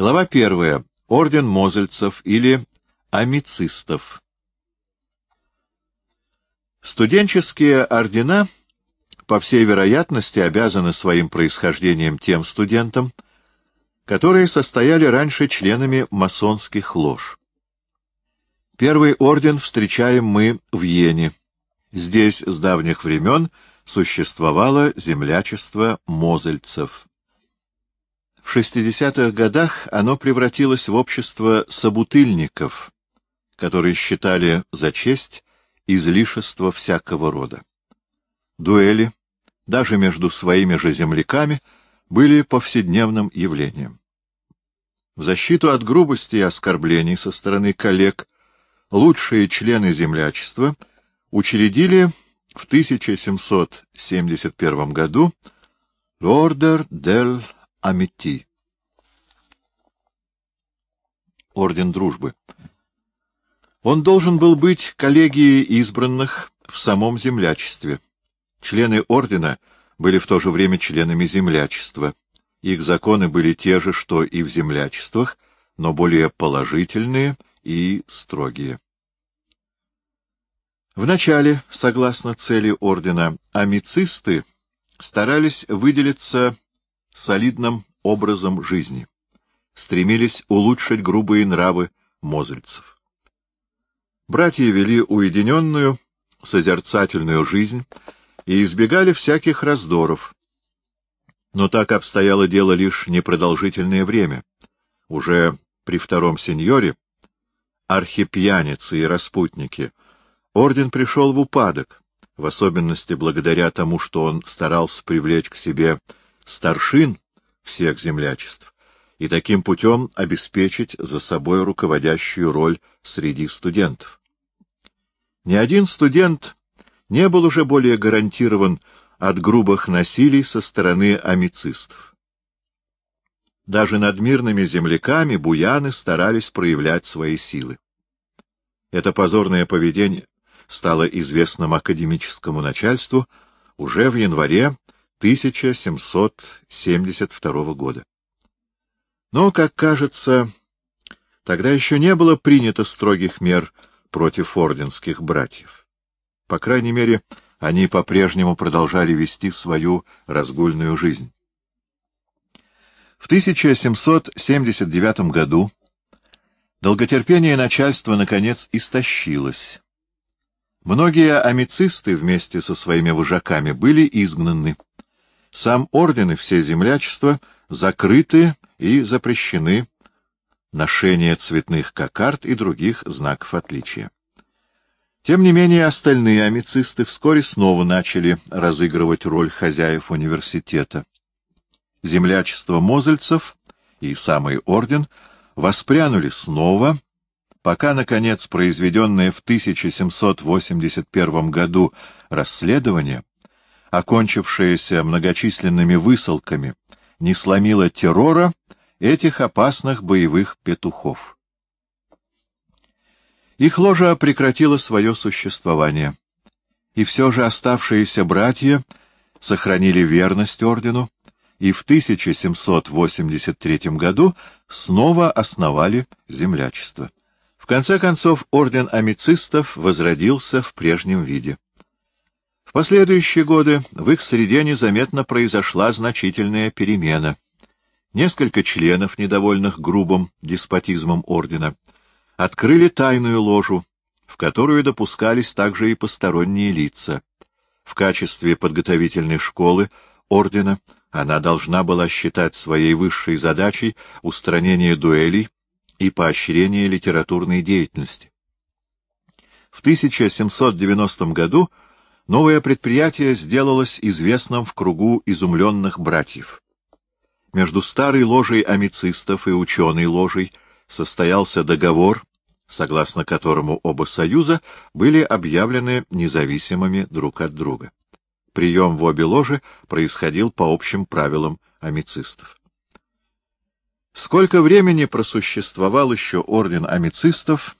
Глава первая. Орден Мозельцев или амицистов. Студенческие ордена, по всей вероятности, обязаны своим происхождением тем студентам, которые состояли раньше членами масонских лож. Первый орден встречаем мы в Йене. Здесь с давних времен существовало землячество мозельцев. В 60-х годах оно превратилось в общество собутыльников, которые считали за честь излишество всякого рода. Дуэли, даже между своими же земляками, были повседневным явлением. В защиту от грубости и оскорблений со стороны коллег лучшие члены землячества учредили в 1771 году Ордер дель Амити. Орден дружбы. Он должен был быть коллегией избранных в самом землячестве. Члены ордена были в то же время членами землячества. Их законы были те же, что и в землячествах, но более положительные и строгие. Вначале, согласно цели ордена, амицисты старались выделиться солидным образом жизни, стремились улучшить грубые нравы мозельцев. Братья вели уединенную, созерцательную жизнь и избегали всяких раздоров. Но так обстояло дело лишь непродолжительное время. Уже при втором сеньоре, архипьяницы и распутники, орден пришел в упадок, в особенности благодаря тому, что он старался привлечь к себе старшин всех землячеств и таким путем обеспечить за собой руководящую роль среди студентов. Ни один студент не был уже более гарантирован от грубых насилий со стороны амицистов. Даже над мирными земляками буяны старались проявлять свои силы. Это позорное поведение стало известным академическому начальству уже в январе 1772 года. Но, как кажется, тогда еще не было принято строгих мер против орденских братьев. По крайней мере, они по-прежнему продолжали вести свою разгульную жизнь. В 1779 году долготерпение начальства, наконец, истощилось. Многие амицисты вместе со своими вожаками были изгнаны. Сам орден и все землячества закрыты и запрещены ношение цветных кокард и других знаков отличия. Тем не менее, остальные амицисты вскоре снова начали разыгрывать роль хозяев университета. Землячество мозельцев и самый орден воспрянули снова, пока, наконец, произведенное в 1781 году расследование окончившаяся многочисленными высылками, не сломила террора этих опасных боевых петухов. Их ложа прекратила свое существование, и все же оставшиеся братья сохранили верность ордену и в 1783 году снова основали землячество. В конце концов, орден амицистов возродился в прежнем виде. В последующие годы в их среде незаметно произошла значительная перемена. Несколько членов, недовольных грубым деспотизмом ордена, открыли тайную ложу, в которую допускались также и посторонние лица. В качестве подготовительной школы ордена она должна была считать своей высшей задачей устранение дуэлей и поощрение литературной деятельности. В 1790 году Новое предприятие сделалось известным в кругу изумленных братьев. Между старой ложей амицистов и ученой ложей состоялся договор, согласно которому оба союза были объявлены независимыми друг от друга. Прием в обе ложи происходил по общим правилам амицистов. Сколько времени просуществовал еще орден амицистов,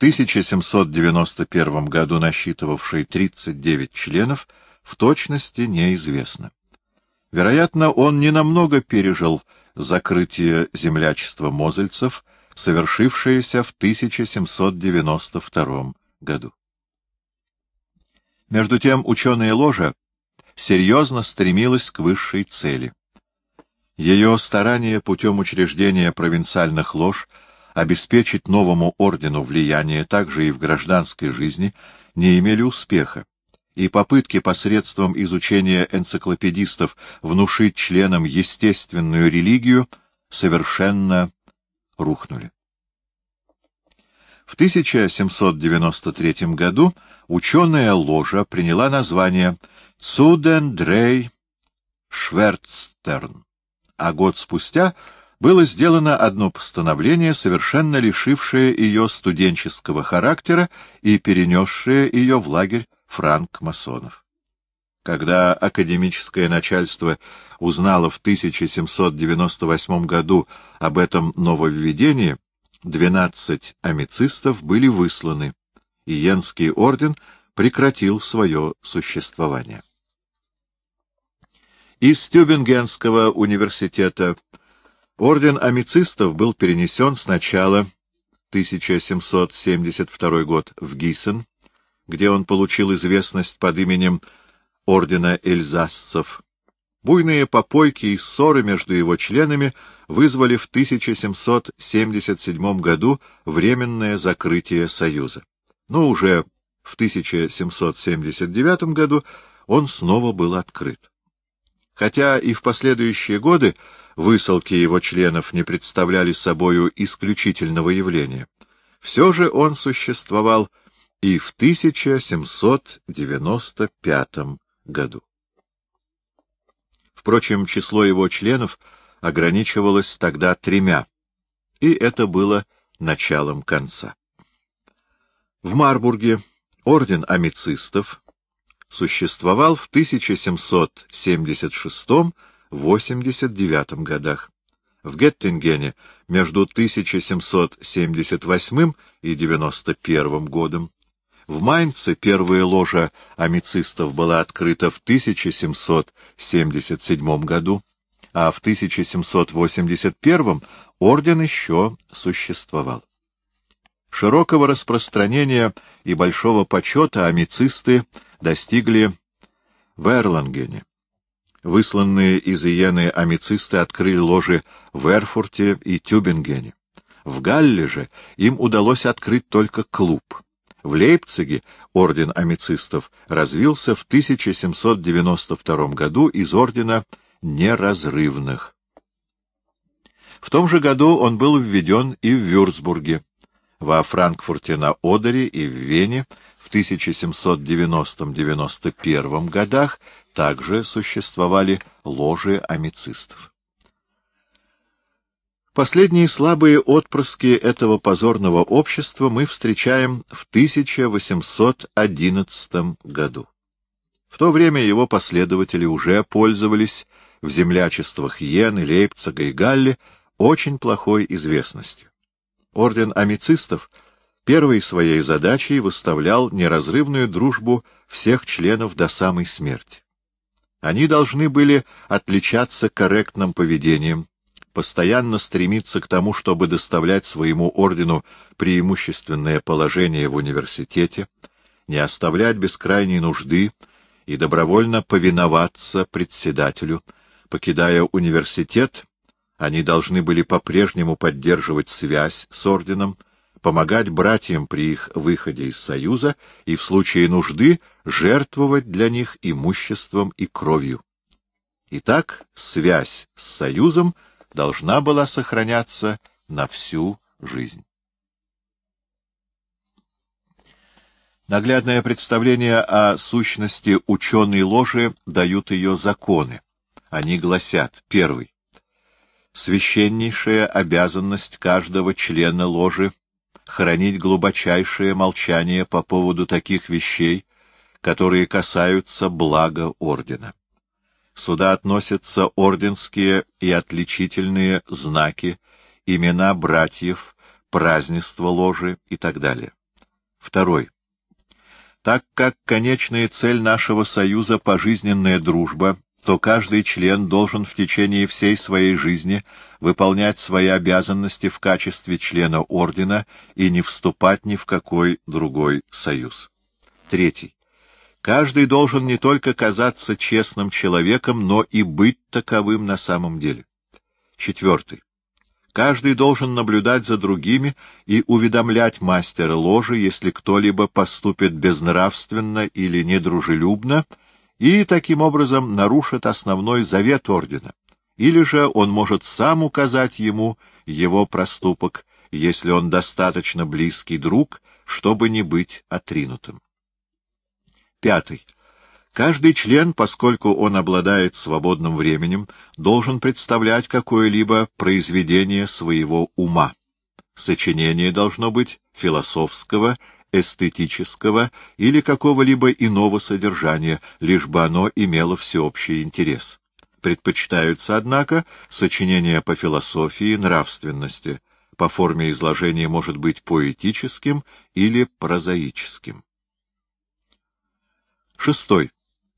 1791 году насчитывавший 39 членов, в точности неизвестно. Вероятно, он ненамного пережил закрытие землячества мозельцев, совершившееся в 1792 году. Между тем ученая ложа серьезно стремилась к высшей цели. Ее старания путем учреждения провинциальных лож обеспечить новому ордену влияние также и в гражданской жизни не имели успеха, и попытки посредством изучения энциклопедистов внушить членам естественную религию совершенно рухнули. В 1793 году ученая ложа приняла название Цудендрей Шверцтерн, а год спустя было сделано одно постановление, совершенно лишившее ее студенческого характера и перенесшее ее в лагерь франк-масонов. Когда академическое начальство узнало в 1798 году об этом нововведении, 12 амицистов были высланы, и Йенский орден прекратил свое существование. Из Тюбингенского университета орден амицистов был перенесен сначала 1772 год в Гиссен, где он получил известность под именем ордена эльзасцев. Буйные попойки и ссоры между его членами вызвали в 1777 году временное закрытие Союза. Но уже в 1779 году он снова был открыт. Хотя и в последующие годы высылки его членов не представляли собою исключительного явления, все же он существовал и в 1795 году. Впрочем, число его членов ограничивалось тогда тремя, и это было началом конца. В Марбурге орден амицистов существовал в 1776-89 годах. В Геттингене между 1778 и 91 годом в Майнце первая ложа амицистов была открыта в 1777 году, а в 1781 орден еще существовал. Широкого распространения и большого почета амицисты достигли в Эрлангене. Высланные из Иены амицисты открыли ложи в Эрфурте и Тюбингене. В Галле же им удалось открыть только клуб. В Лейпциге орден амицистов развился в 1792 году из ордена неразрывных. В том же году он был введен и в Вюрцбурге, во Франкфурте на Одере и в Вене в 1790-91 годах также существовали ложи амицистов. Последние слабые отпрыски этого позорного общества мы встречаем в 1811 году. В то время его последователи уже пользовались в землячествах Йены, Лейпцига и Галли очень плохой известностью. Орден амицистов первой своей задачей выставлял неразрывную дружбу всех членов до самой смерти. Они должны были отличаться корректным поведением, постоянно стремиться к тому, чтобы доставлять своему ордену преимущественное положение в университете, не оставлять без крайней нужды и добровольно повиноваться председателю. Покидая университет, они должны были по-прежнему поддерживать связь с орденом, помогать братьям при их выходе из Союза и в случае нужды жертвовать для них имуществом и кровью. Итак, связь с Союзом — должна была сохраняться на всю жизнь. Наглядное представление о сущности ученой ложи дают ее законы. Они гласят, первый, священнейшая обязанность каждого члена ложи хранить глубочайшее молчание по поводу таких вещей, которые касаются блага ордена. Сюда относятся орденские и отличительные знаки, имена братьев, празднество ложи и так далее. Второй. Так как конечная цель нашего союза — пожизненная дружба то каждый член должен в течение всей своей жизни выполнять свои обязанности в качестве члена ордена и не вступать ни в какой другой союз. Третий. Каждый должен не только казаться честным человеком, но и быть таковым на самом деле. Четвертый. Каждый должен наблюдать за другими и уведомлять мастера ложи, если кто-либо поступит безнравственно или недружелюбно, и таким образом нарушит основной завет ордена. Или же он может сам указать ему его проступок, если он достаточно близкий друг, чтобы не быть отринутым. Пятый. Каждый член, поскольку он обладает свободным временем, должен представлять какое-либо произведение своего ума. Сочинение должно быть философского, эстетического или какого-либо иного содержания, лишь бы оно имело всеобщий интерес. Предпочитаются, однако, сочинения по философии нравственности. По форме изложения может быть поэтическим или прозаическим. Шестой.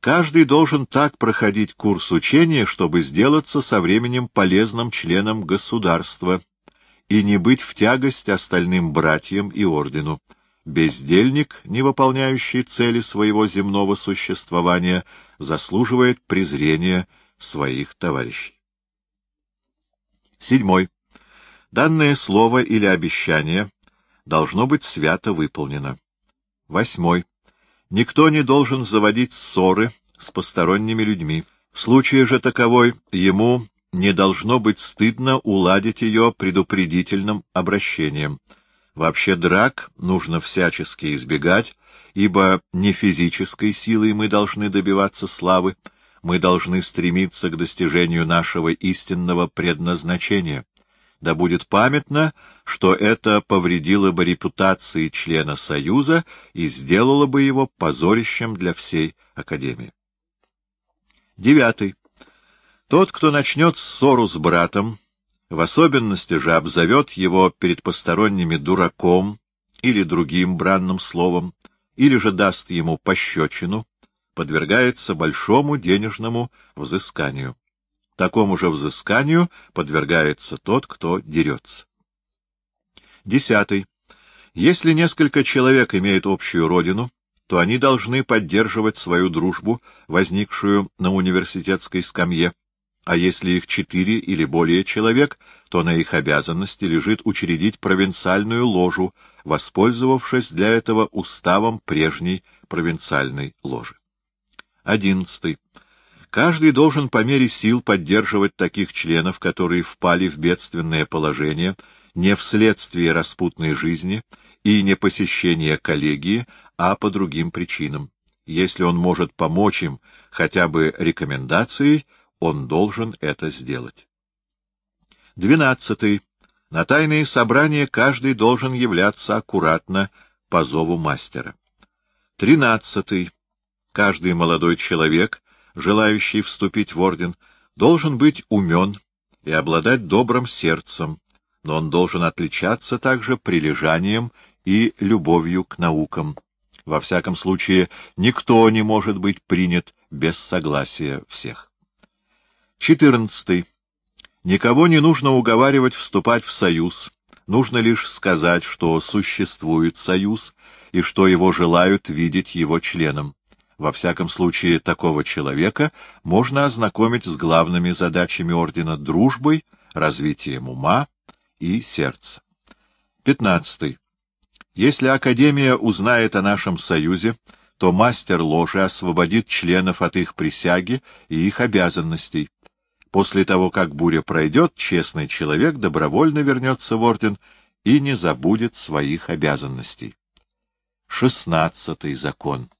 Каждый должен так проходить курс учения, чтобы сделаться со временем полезным членом государства и не быть в тягость остальным братьям и ордену. Бездельник, не выполняющий цели своего земного существования, заслуживает презрения своих товарищей. Седьмой. Данное слово или обещание должно быть свято выполнено. Восьмой. Никто не должен заводить ссоры с посторонними людьми. В случае же таковой ему не должно быть стыдно уладить ее предупредительным обращением. Вообще драк нужно всячески избегать, ибо не физической силой мы должны добиваться славы, мы должны стремиться к достижению нашего истинного предназначения да будет памятно, что это повредило бы репутации члена Союза и сделало бы его позорищем для всей Академии. Девятый. Тот, кто начнет ссору с братом, в особенности же обзовет его перед посторонними дураком или другим бранным словом, или же даст ему пощечину, подвергается большому денежному взысканию. Такому же взысканию подвергается тот, кто дерется. Десятый. Если несколько человек имеют общую родину, то они должны поддерживать свою дружбу, возникшую на университетской скамье, а если их четыре или более человек, то на их обязанности лежит учредить провинциальную ложу, воспользовавшись для этого уставом прежней провинциальной ложи. Одиннадцатый. Каждый должен по мере сил поддерживать таких членов, которые впали в бедственное положение не вследствие распутной жизни и не посещения коллегии, а по другим причинам. Если он может помочь им хотя бы рекомендацией, он должен это сделать. Двенадцатый. На тайные собрания каждый должен являться аккуратно по зову мастера. Тринадцатый. Каждый молодой человек желающий вступить в орден, должен быть умен и обладать добрым сердцем, но он должен отличаться также прилежанием и любовью к наукам. Во всяком случае, никто не может быть принят без согласия всех. 14. Никого не нужно уговаривать вступать в союз. Нужно лишь сказать, что существует союз и что его желают видеть его членом. Во всяком случае, такого человека можно ознакомить с главными задачами ордена дружбой, развитием ума и сердца. 15. Если Академия узнает о нашем союзе, то мастер ложи освободит членов от их присяги и их обязанностей. После того, как буря пройдет, честный человек добровольно вернется в орден и не забудет своих обязанностей. Шестнадцатый закон.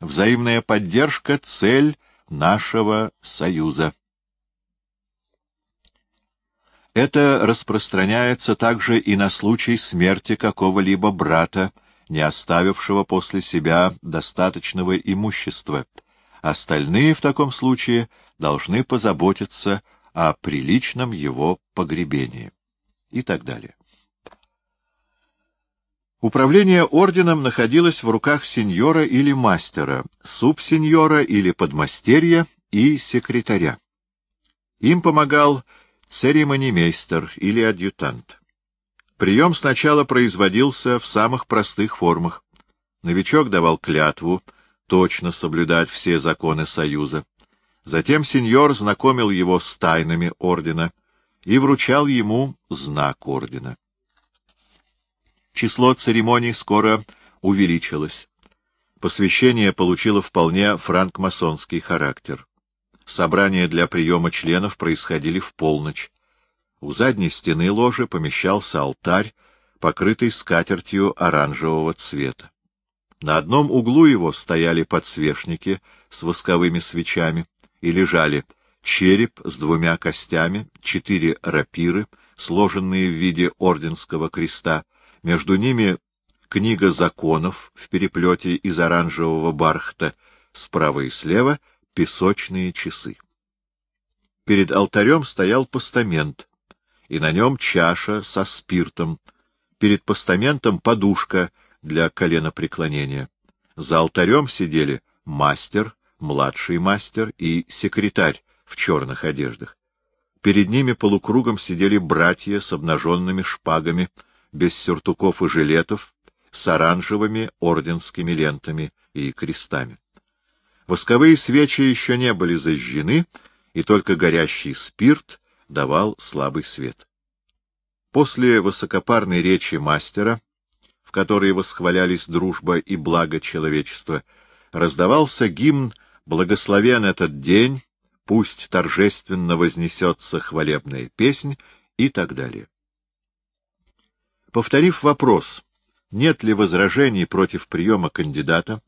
Взаимная поддержка — цель нашего союза. Это распространяется также и на случай смерти какого-либо брата, не оставившего после себя достаточного имущества. Остальные в таком случае должны позаботиться о приличном его погребении. И так далее. Управление орденом находилось в руках сеньора или мастера, субсеньора или подмастерья и секретаря. Им помогал церемонимейстер или адъютант. Прием сначала производился в самых простых формах. Новичок давал клятву точно соблюдать все законы Союза. Затем сеньор знакомил его с тайнами ордена и вручал ему знак ордена. Число церемоний скоро увеличилось. Посвящение получило вполне франкмасонский характер. Собрания для приема членов происходили в полночь. У задней стены ложи помещался алтарь, покрытый скатертью оранжевого цвета. На одном углу его стояли подсвечники с восковыми свечами и лежали череп с двумя костями, четыре рапиры, сложенные в виде орденского креста, между ними книга законов в переплете из оранжевого бархта, справа и слева — песочные часы. Перед алтарем стоял постамент, и на нем чаша со спиртом, перед постаментом подушка для коленопреклонения. За алтарем сидели мастер, младший мастер и секретарь в черных одеждах. Перед ними полукругом сидели братья с обнаженными шпагами, без сюртуков и жилетов, с оранжевыми орденскими лентами и крестами. Восковые свечи еще не были зажжены, и только горящий спирт давал слабый свет. После высокопарной речи мастера, в которой восхвалялись дружба и благо человечества, раздавался гимн «Благословен этот день», «Пусть торжественно вознесется хвалебная песнь» и так далее. Повторив вопрос, нет ли возражений против приема кандидата,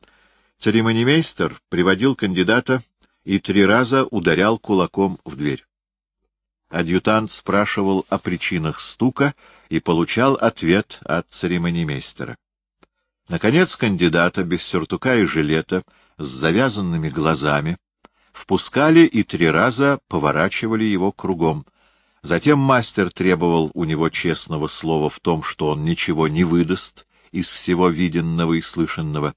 церемонимейстер приводил кандидата и три раза ударял кулаком в дверь. Адъютант спрашивал о причинах стука и получал ответ от церемонимейстера. Наконец кандидата без сюртука и жилета с завязанными глазами впускали и три раза поворачивали его кругом — Затем мастер требовал у него честного слова в том, что он ничего не выдаст из всего виденного и слышанного.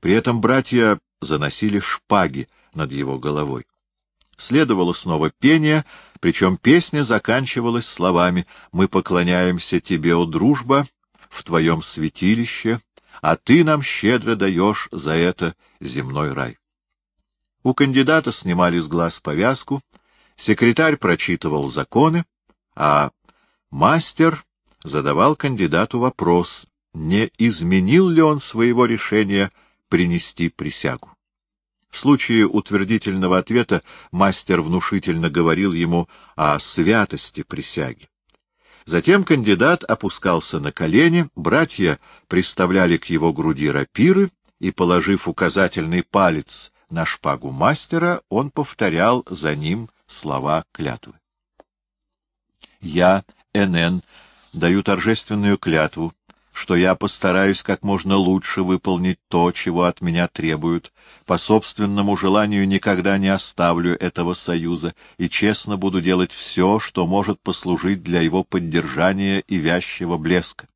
При этом братья заносили шпаги над его головой. Следовало снова пение, причем песня заканчивалась словами «Мы поклоняемся тебе, о дружба, в твоем святилище, а ты нам щедро даешь за это земной рай». У кандидата снимали с глаз повязку — Секретарь прочитывал законы, а мастер задавал кандидату вопрос, не изменил ли он своего решения принести присягу. В случае утвердительного ответа мастер внушительно говорил ему о святости присяги. Затем кандидат опускался на колени, братья приставляли к его груди рапиры, и, положив указательный палец на шпагу мастера, он повторял за ним слова клятвы. Я, НН, даю торжественную клятву, что я постараюсь как можно лучше выполнить то, чего от меня требуют, по собственному желанию никогда не оставлю этого союза и честно буду делать все, что может послужить для его поддержания и вязчего блеска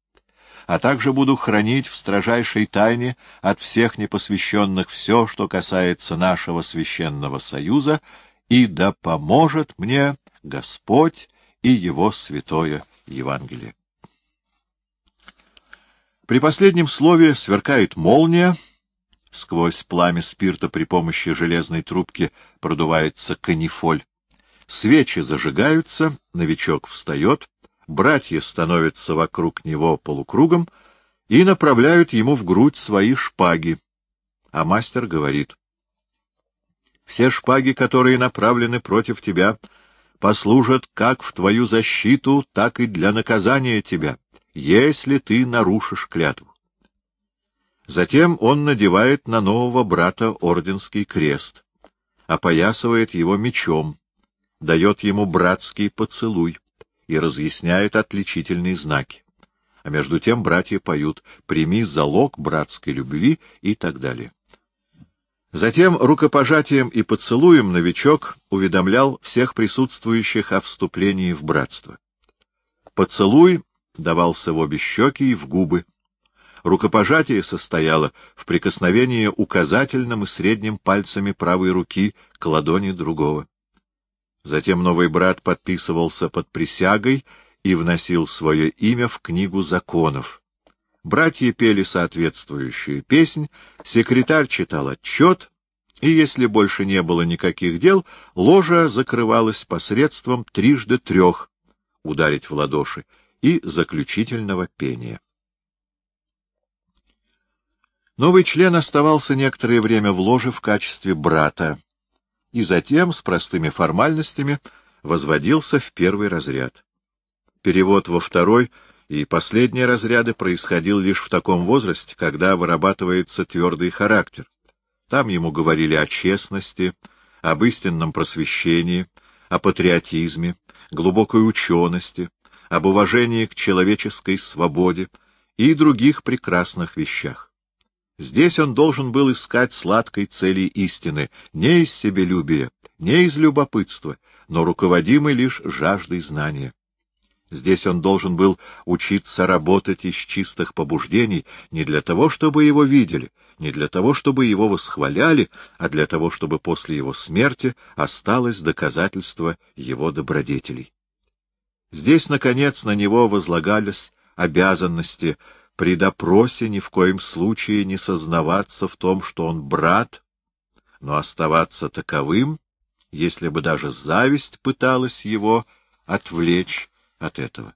а также буду хранить в строжайшей тайне от всех непосвященных все, что касается нашего священного союза и да поможет мне Господь и Его святое Евангелие. При последнем слове сверкает молния, сквозь пламя спирта при помощи железной трубки продувается канифоль. Свечи зажигаются, новичок встает, братья становятся вокруг него полукругом и направляют ему в грудь свои шпаги. А мастер говорит, все шпаги, которые направлены против тебя, послужат как в твою защиту, так и для наказания тебя, если ты нарушишь клятву. Затем он надевает на нового брата орденский крест, опоясывает его мечом, дает ему братский поцелуй и разъясняет отличительные знаки. А между тем братья поют «Прими залог братской любви» и так далее. Затем рукопожатием и поцелуем новичок уведомлял всех присутствующих о вступлении в братство. Поцелуй давался в обе щеки и в губы. Рукопожатие состояло в прикосновении указательным и средним пальцами правой руки к ладони другого. Затем новый брат подписывался под присягой и вносил свое имя в книгу законов. Братья пели соответствующую песнь, секретарь читал отчет, и если больше не было никаких дел, ложа закрывалась посредством трижды трех — ударить в ладоши — и заключительного пения. Новый член оставался некоторое время в ложе в качестве брата, и затем с простыми формальностями возводился в первый разряд. Перевод во второй и последние разряды происходил лишь в таком возрасте, когда вырабатывается твердый характер. Там ему говорили о честности, об истинном просвещении, о патриотизме, глубокой учености, об уважении к человеческой свободе и других прекрасных вещах. Здесь он должен был искать сладкой цели истины, не из себелюбия, не из любопытства, но руководимый лишь жаждой знания. Здесь он должен был учиться работать из чистых побуждений не для того, чтобы его видели, не для того, чтобы его восхваляли, а для того, чтобы после его смерти осталось доказательство его добродетелей. Здесь, наконец, на него возлагались обязанности при допросе ни в коем случае не сознаваться в том, что он брат, но оставаться таковым, если бы даже зависть пыталась его отвлечь от этого.